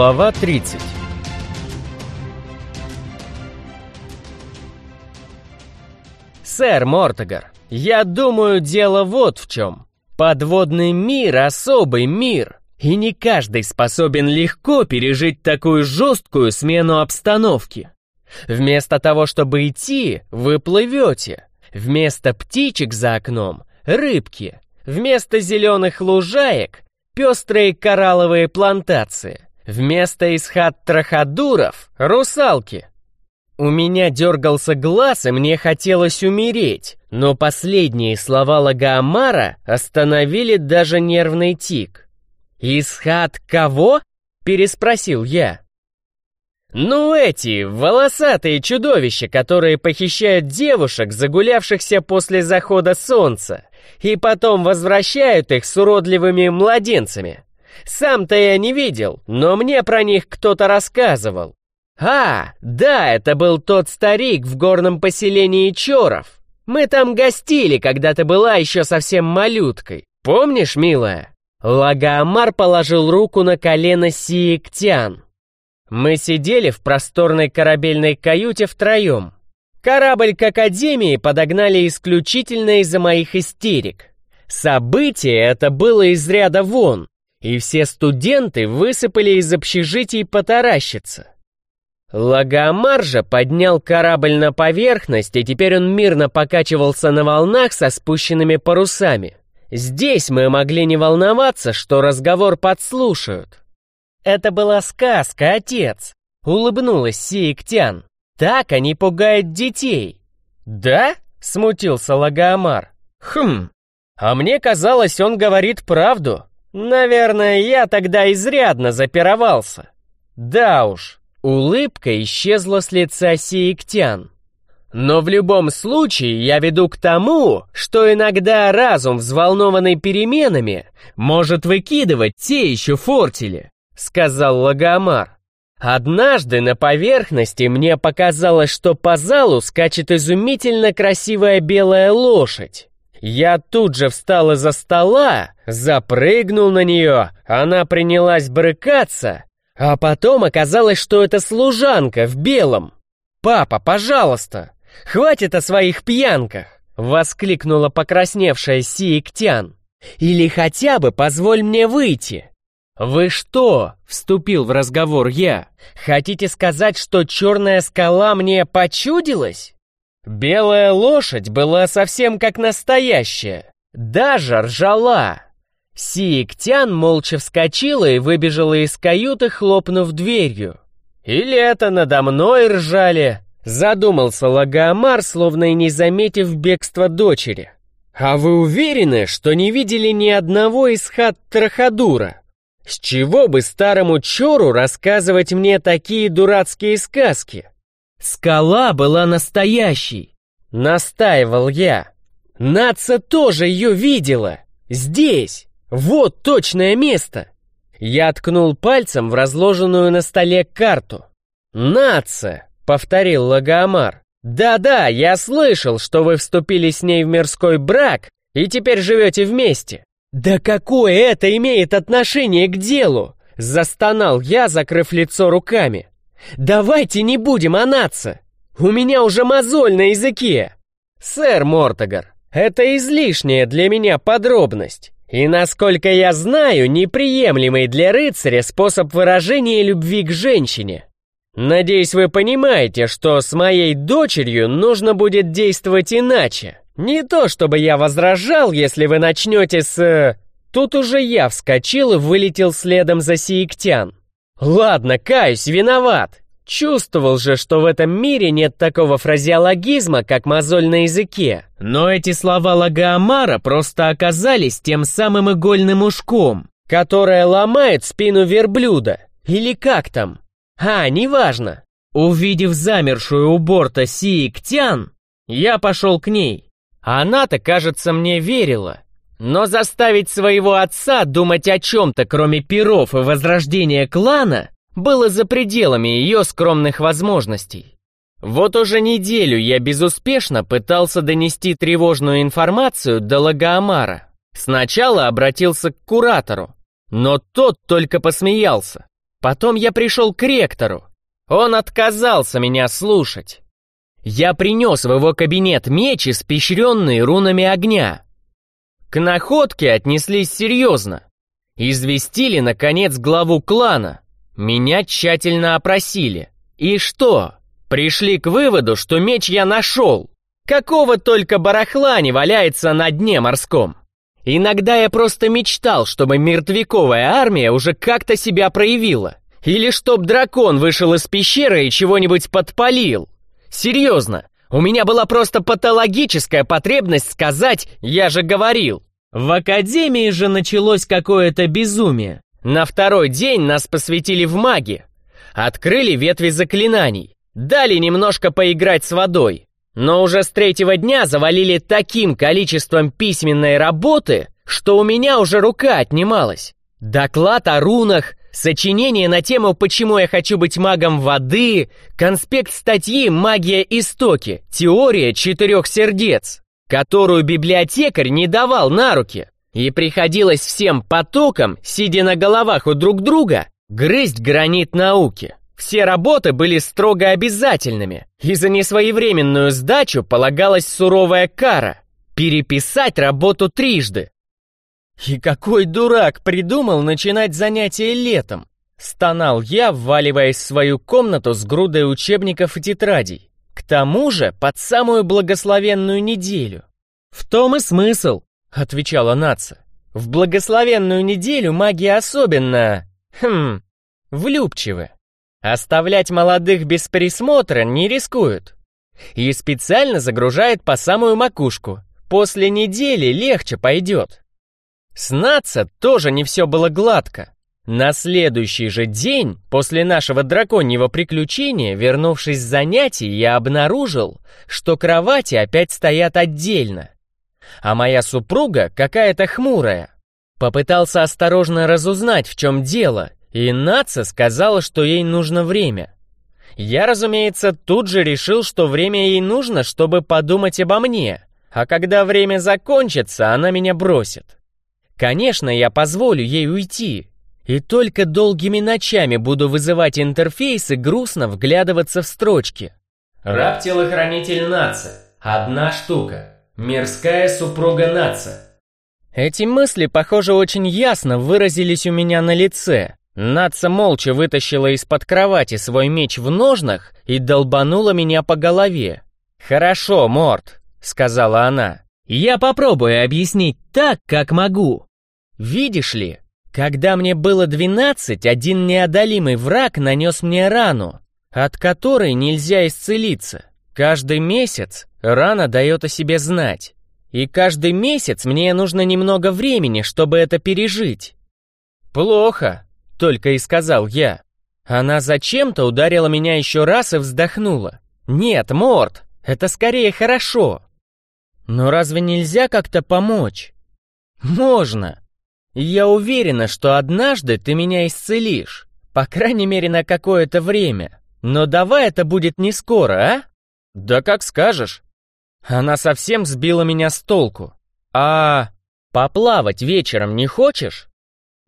Глава 30 Сэр Мортогар, я думаю, дело вот в чем. Подводный мир — особый мир, и не каждый способен легко пережить такую жесткую смену обстановки. Вместо того, чтобы идти, вы плывете. Вместо птичек за окном — рыбки. Вместо зеленых лужаек — пестрые коралловые плантации. Вместо исхат-траходуров — русалки. У меня дергался глаз, и мне хотелось умереть, но последние слова Лагоамара остановили даже нервный тик. «Исхат кого?» — переспросил я. «Ну эти, волосатые чудовища, которые похищают девушек, загулявшихся после захода солнца, и потом возвращают их с уродливыми младенцами. Сам-то я не видел, но мне про них кто-то рассказывал. А, да, это был тот старик в горном поселении Чоров. Мы там гостили, когда ты была еще совсем малюткой. Помнишь, милая?» Лагоамар положил руку на колено Сиектян. Мы сидели в просторной корабельной каюте втроем. Корабль к Академии подогнали исключительно из-за моих истерик. Событие это было из ряда вон, и все студенты высыпали из общежитий потаращиться. Лагомар же поднял корабль на поверхность, и теперь он мирно покачивался на волнах со спущенными парусами. Здесь мы могли не волноваться, что разговор подслушают. «Это была сказка, отец!» — улыбнулась Сиектян. «Так они пугают детей!» «Да?» — смутился Лагоамар. «Хм, а мне казалось, он говорит правду. Наверное, я тогда изрядно запировался». «Да уж, Улыбка исчезла с лица Сиектян. Но в любом случае я веду к тому, что иногда разум, взволнованный переменами, может выкидывать те еще фортили, сказал Лагомар. Однажды на поверхности мне показалось, что по залу скачет изумительно красивая белая лошадь. Я тут же встал из-за стола, запрыгнул на нее, она принялась брыкаться, а потом оказалось, что это служанка в белом. «Папа, пожалуйста, хватит о своих пьянках!» — воскликнула покрасневшая Сиектян. «Или хотя бы позволь мне выйти!» «Вы что?» — вступил в разговор я. «Хотите сказать, что черная скала мне почудилась?» Белая лошадь была совсем как настоящая, даже ржала. Сиектян молча вскочила и выбежала из каюты, хлопнув дверью. «Или это надо мной ржали?» Задумался Лагоамар, словно и не заметив бегства дочери. «А вы уверены, что не видели ни одного из хат Трахадура? С чего бы старому Чору рассказывать мне такие дурацкие сказки?» «Скала была настоящей», — настаивал я. «Наца тоже ее видела. Здесь». «Вот точное место!» Я ткнул пальцем в разложенную на столе карту. «Наца!» — повторил Лагоамар. «Да-да, я слышал, что вы вступили с ней в мирской брак и теперь живете вместе». «Да какое это имеет отношение к делу?» — застонал я, закрыв лицо руками. «Давайте не будем Наца! У меня уже мозоль на языке!» «Сэр Мортогар, это излишняя для меня подробность. И, насколько я знаю, неприемлемый для рыцаря способ выражения любви к женщине. Надеюсь, вы понимаете, что с моей дочерью нужно будет действовать иначе. Не то, чтобы я возражал, если вы начнете с... Тут уже я вскочил и вылетел следом за Сиектян. Ладно, каюсь, виноват. Чувствовал же, что в этом мире нет такого фразеологизма, как мозоль на языке. Но эти слова Лагоамара просто оказались тем самым игольным ушком, которое ломает спину верблюда. Или как там? А, неважно. Увидев замершую у борта Сииктян, я пошел к ней. Она-то, кажется, мне верила. Но заставить своего отца думать о чем-то, кроме перов и возрождения клана, было за пределами ее скромных возможностей. Вот уже неделю я безуспешно пытался донести тревожную информацию до Лагоамара. Сначала обратился к куратору, но тот только посмеялся. Потом я пришел к ректору. Он отказался меня слушать. Я принес в его кабинет меч, испещренный рунами огня. К находке отнеслись серьезно. Известили, наконец, главу клана. Меня тщательно опросили. И что? Пришли к выводу, что меч я нашел. Какого только барахла не валяется на дне морском. Иногда я просто мечтал, чтобы мертвяковая армия уже как-то себя проявила. Или чтоб дракон вышел из пещеры и чего-нибудь подпалил. Серьезно, у меня была просто патологическая потребность сказать «я же говорил». В академии же началось какое-то безумие. На второй день нас посвятили в маги. Открыли ветви заклинаний. Дали немножко поиграть с водой. Но уже с третьего дня завалили таким количеством письменной работы, что у меня уже рука отнималась. Доклад о рунах, сочинение на тему «Почему я хочу быть магом воды», конспект статьи «Магия истоки», теория четырех сердец, которую библиотекарь не давал на руки. И приходилось всем потоком, сидя на головах у друг друга, грызть гранит науки. Все работы были строго обязательными, и за несвоевременную сдачу полагалась суровая кара – переписать работу трижды. «И какой дурак придумал начинать занятия летом?» Стонал я, вваливаясь в свою комнату с грудой учебников и тетрадей. К тому же под самую благословенную неделю. «В том и смысл», — отвечала Наца. «В благословенную неделю маги особенно... хм... влюбчивы. Оставлять молодых без присмотра не рискуют. И специально загружает по самую макушку. После недели легче пойдет. С Наца тоже не все было гладко. На следующий же день, после нашего драконьего приключения, вернувшись с занятий, я обнаружил, что кровати опять стоят отдельно. А моя супруга какая-то хмурая. Попытался осторожно разузнать, в чем дело, и Наца сказала, что ей нужно время. Я, разумеется, тут же решил, что время ей нужно, чтобы подумать обо мне, а когда время закончится, она меня бросит. Конечно, я позволю ей уйти, и только долгими ночами буду вызывать интерфейс и грустно вглядываться в строчки. Раб-телохранитель Наца. Одна штука. Мирская супруга Наца. Эти мысли, похоже, очень ясно выразились у меня на лице. Наца молча вытащила из-под кровати свой меч в ножнах и долбанула меня по голове. «Хорошо, Морт», — сказала она. «Я попробую объяснить так, как могу. Видишь ли, когда мне было двенадцать, один неодолимый враг нанес мне рану, от которой нельзя исцелиться. Каждый месяц рана дает о себе знать. И каждый месяц мне нужно немного времени, чтобы это пережить. Плохо, только и сказал я. Она зачем-то ударила меня еще раз и вздохнула. Нет, Морт, это скорее хорошо. Но разве нельзя как-то помочь? Можно. Я уверена, что однажды ты меня исцелишь. По крайней мере, на какое-то время. Но давай это будет не скоро, а? Да как скажешь. Она совсем сбила меня с толку. А поплавать вечером не хочешь?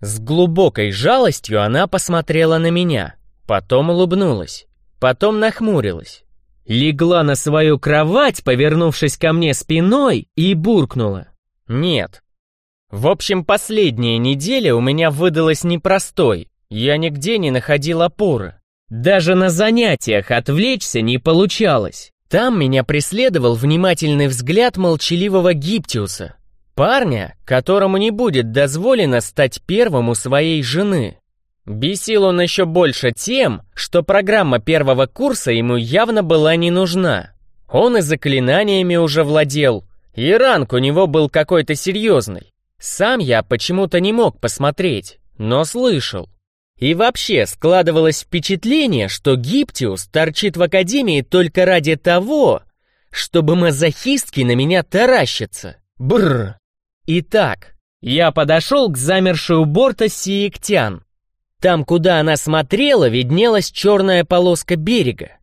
С глубокой жалостью она посмотрела на меня, потом улыбнулась, потом нахмурилась. Легла на свою кровать, повернувшись ко мне спиной, и буркнула. «Нет». В общем, последняя неделя у меня выдалась непростой. Я нигде не находил опоры. Даже на занятиях отвлечься не получалось. Там меня преследовал внимательный взгляд молчаливого Гиптиуса, Парня, которому не будет дозволено стать первым у своей жены. Бесил он еще больше тем, что программа первого курса ему явно была не нужна. Он и заклинаниями уже владел, и ранг у него был какой-то серьезный. Сам я почему-то не мог посмотреть, но слышал. И вообще складывалось впечатление, что Гиптиус торчит в академии только ради того, чтобы мазохистки на меня таращатся. Бррр. Итак, я подошел к замершей у борта Сиектян. Там, куда она смотрела, виднелась черная полоска берега.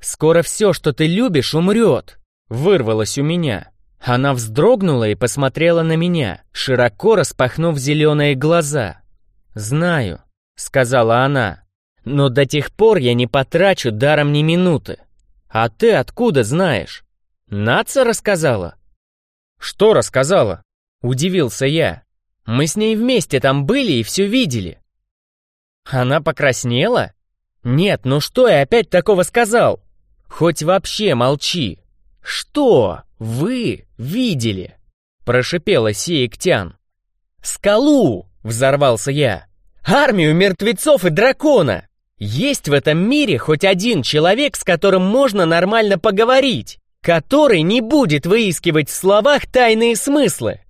«Скоро все, что ты любишь, умрет», — вырвалось у меня. Она вздрогнула и посмотрела на меня, широко распахнув зеленые глаза. «Знаю», — сказала она. Но до тех пор я не потрачу даром ни минуты. А ты откуда знаешь? Наца рассказала? Что рассказала? Удивился я. Мы с ней вместе там были и все видели. Она покраснела? Нет, ну что я опять такого сказал? Хоть вообще молчи. Что вы видели? Прошипела Сиектян. Скалу! Взорвался я. Армию мертвецов и дракона! Есть в этом мире хоть один человек, с которым можно нормально поговорить, который не будет выискивать в словах тайные смыслы.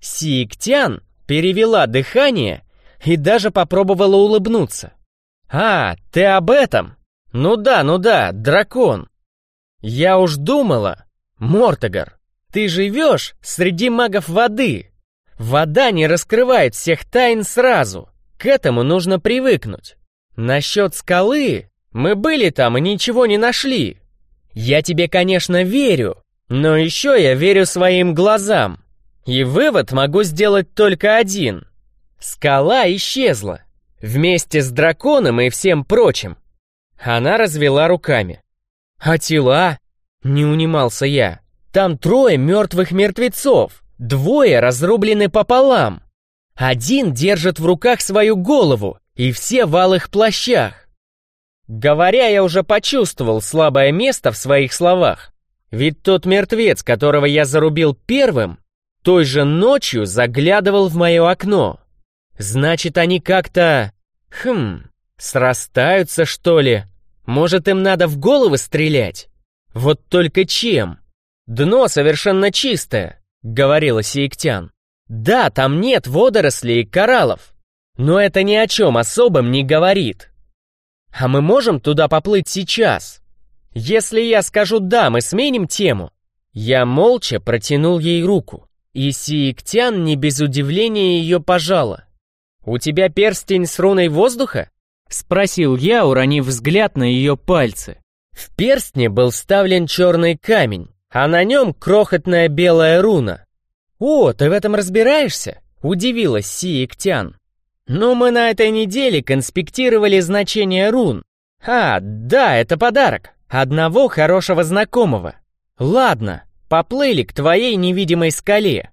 Сиктян перевела дыхание и даже попробовала улыбнуться. «А, ты об этом? Ну да, ну да, дракон. Я уж думала, Мортогар, ты живешь среди магов воды. Вода не раскрывает всех тайн сразу, к этому нужно привыкнуть. Насчет скалы, мы были там и ничего не нашли. Я тебе, конечно, верю, но еще я верю своим глазам. И вывод могу сделать только один. Скала исчезла. Вместе с драконом и всем прочим. Она развела руками. А тела? Не унимался я. Там трое мертвых мертвецов. Двое разрублены пополам. Один держит в руках свою голову, и все в алых плащах. Говоря, я уже почувствовал слабое место в своих словах. Ведь тот мертвец, которого я зарубил первым, той же ночью заглядывал в мое окно. Значит, они как-то... Хм... Срастаются, что ли? Может, им надо в головы стрелять? Вот только чем? Дно совершенно чистое, говорила Сиектян. Да, там нет водорослей и кораллов, но это ни о чем особом не говорит. А мы можем туда поплыть сейчас? Если я скажу «да», мы сменим тему. Я молча протянул ей руку, и Сиектян не без удивления ее пожала. «У тебя перстень с руной воздуха?» — спросил я, уронив взгляд на ее пальцы. В перстне был вставлен черный камень, а на нем крохотная белая руна. «О, ты в этом разбираешься?» — удивилась Сиектян. «Ну, мы на этой неделе конспектировали значение рун. А, да, это подарок. Одного хорошего знакомого. Ладно, поплыли к твоей невидимой скале».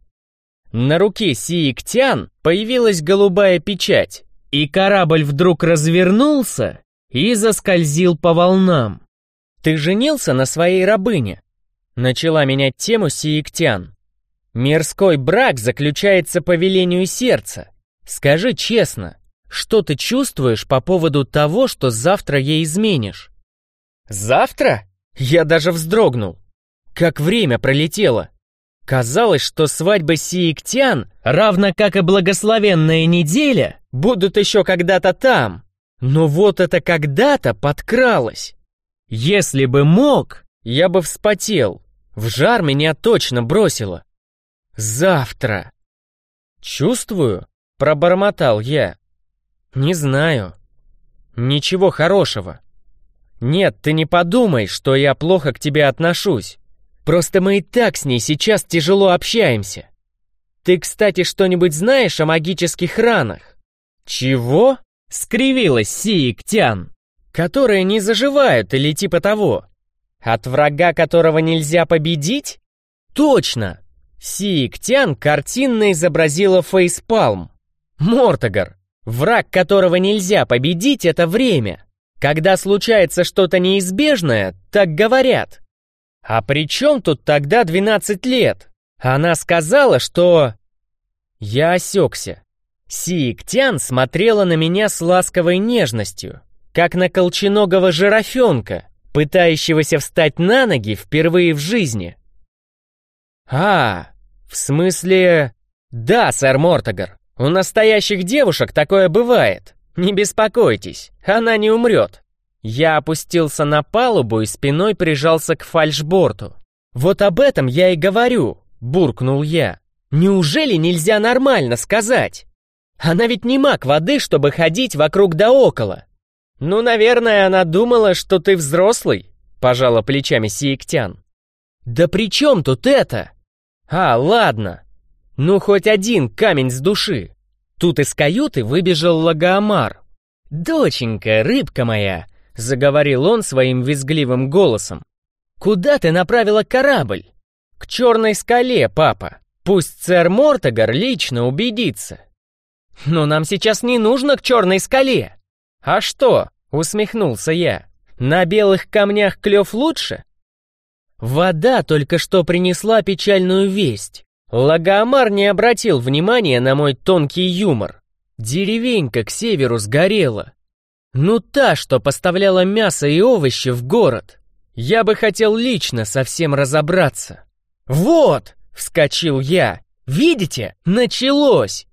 На руке Сиектян появилась голубая печать, и корабль вдруг развернулся и заскользил по волнам. «Ты женился на своей рабыне?» Начала менять тему Сиектян. Мирской брак заключается по велению сердца. Скажи честно, что ты чувствуешь по поводу того, что завтра ей изменишь? Завтра? Я даже вздрогнул. Как время пролетело. Казалось, что свадьба сиектян, равно как и благословенная неделя, будут еще когда-то там. Но вот это когда-то подкралось. Если бы мог, я бы вспотел. В жар меня точно бросило. Завтра. Чувствую, пробормотал я. Не знаю. Ничего хорошего. Нет, ты не подумай, что я плохо к тебе отношусь. Просто мы и так с ней сейчас тяжело общаемся. Ты, кстати, что-нибудь знаешь о магических ранах? Чего? Скривилась Сииктян. Которые не заживают или типа того. От врага, которого нельзя победить? Точно! Сииктян картинно изобразила фейспалм. Мортогар, враг которого нельзя победить, это время. Когда случается что-то неизбежное, так говорят. А при чем тут тогда 12 лет? Она сказала, что... Я осекся. Сииктян смотрела на меня с ласковой нежностью, как на колченогого жирафенка, пытающегося встать на ноги впервые в жизни. «А, в смысле...» «Да, сэр Мортогар, у настоящих девушек такое бывает. Не беспокойтесь, она не умрет». Я опустился на палубу и спиной прижался к фальшборту. «Вот об этом я и говорю», — буркнул я. «Неужели нельзя нормально сказать? Она ведь не маг воды, чтобы ходить вокруг да около». «Ну, наверное, она думала, что ты взрослый», — пожала плечами Сиектян. «Да при чем тут это?» «А, ладно. Ну, хоть один камень с души». Тут из каюты выбежал Лагоамар. «Доченька, рыбка моя!» — заговорил он своим визгливым голосом. «Куда ты направила корабль?» «К черной скале, папа. Пусть сэр Мортогар лично убедится». «Но нам сейчас не нужно к черной скале». «А что?» — усмехнулся я. «На белых камнях клев лучше?» Вода только что принесла печальную весть. Лагомар не обратил внимания на мой тонкий юмор. Деревенька к северу сгорела. Ну та, что поставляла мясо и овощи в город. Я бы хотел лично со всем разобраться. «Вот!» — вскочил я. «Видите? Началось!»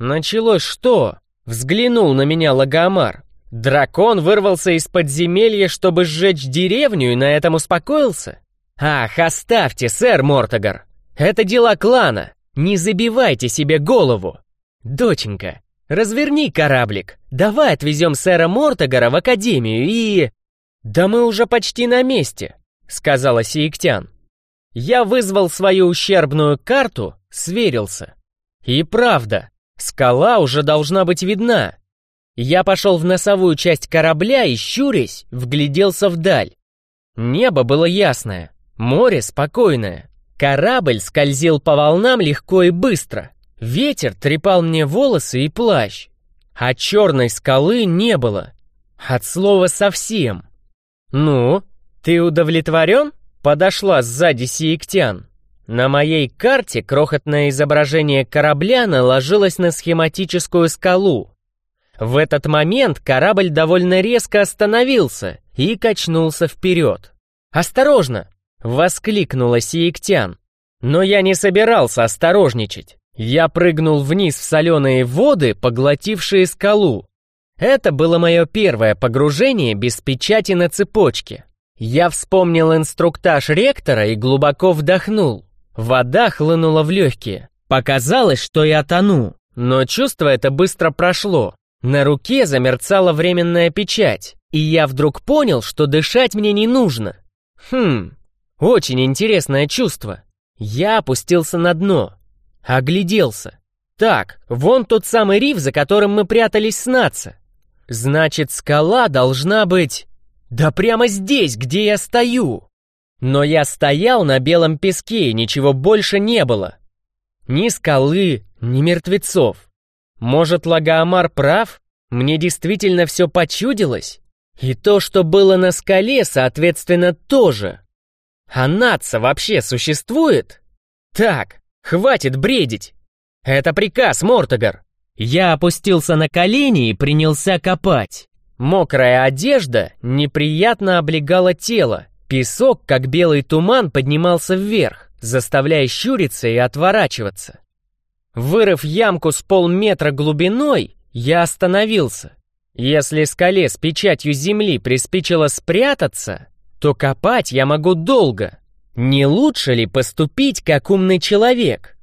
«Началось что?» — взглянул на меня Лагомар. «Дракон вырвался из подземелья, чтобы сжечь деревню и на этом успокоился?» «Ах, оставьте, сэр Мортогар! Это дела клана! Не забивайте себе голову! Доченька, разверни кораблик, давай отвезем сэра Мортогара в академию и...» «Да мы уже почти на месте», — сказала Сиектян. Я вызвал свою ущербную карту, сверился. И правда, скала уже должна быть видна. Я пошел в носовую часть корабля и, щурясь, вгляделся вдаль. Небо было ясное, море спокойное. Корабль скользил по волнам легко и быстро. Ветер трепал мне волосы и плащ. А черной скалы не было. От слова совсем. «Ну, ты удовлетворен?» Подошла сзади Сиектян. На моей карте крохотное изображение корабля наложилось на схематическую скалу. В этот момент корабль довольно резко остановился и качнулся вперед. «Осторожно!» — воскликнула Сиектян. Но я не собирался осторожничать. Я прыгнул вниз в соленые воды, поглотившие скалу. Это было мое первое погружение без печати на цепочке. Я вспомнил инструктаж ректора и глубоко вдохнул. Вода хлынула в легкие. Показалось, что я тону, но чувство это быстро прошло. На руке замерцала временная печать, и я вдруг понял, что дышать мне не нужно. Хм, очень интересное чувство. Я опустился на дно, огляделся. Так, вон тот самый риф, за которым мы прятались с Наца. Значит, скала должна быть... Да прямо здесь, где я стою! Но я стоял на белом песке, и ничего больше не было. Ни скалы, ни мертвецов. Может, Лагоамар прав? Мне действительно все почудилось? И то, что было на скале, соответственно, тоже. А нация вообще существует? Так, хватит бредить. Это приказ, Мортогар. Я опустился на колени и принялся копать. Мокрая одежда неприятно облегала тело. Песок, как белый туман, поднимался вверх, заставляя щуриться и отворачиваться. Вырыв ямку с полметра глубиной, я остановился. Если скале с печатью земли приспичило спрятаться, то копать я могу долго. Не лучше ли поступить как умный человек?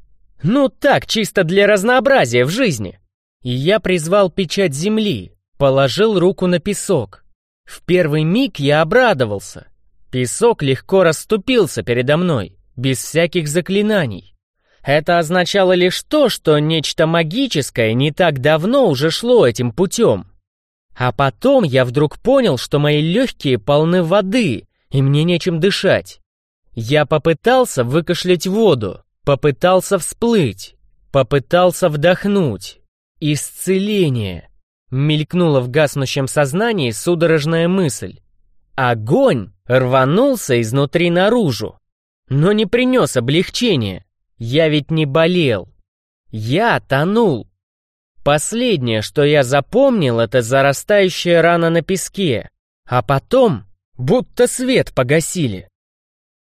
Ну так, чисто для разнообразия в жизни. И я призвал печать земли, Положил руку на песок. В первый миг я обрадовался. Песок легко расступился передо мной, без всяких заклинаний. Это означало лишь то, что нечто магическое не так давно уже шло этим путем. А потом я вдруг понял, что мои легкие полны воды, и мне нечем дышать. Я попытался выкашлять воду, попытался всплыть, попытался вдохнуть. Исцеление. Мелькнула в гаснущем сознании судорожная мысль. Огонь рванулся изнутри наружу, но не принес облегчения. Я ведь не болел. Я тонул. Последнее, что я запомнил, это зарастающая рана на песке. А потом, будто свет погасили.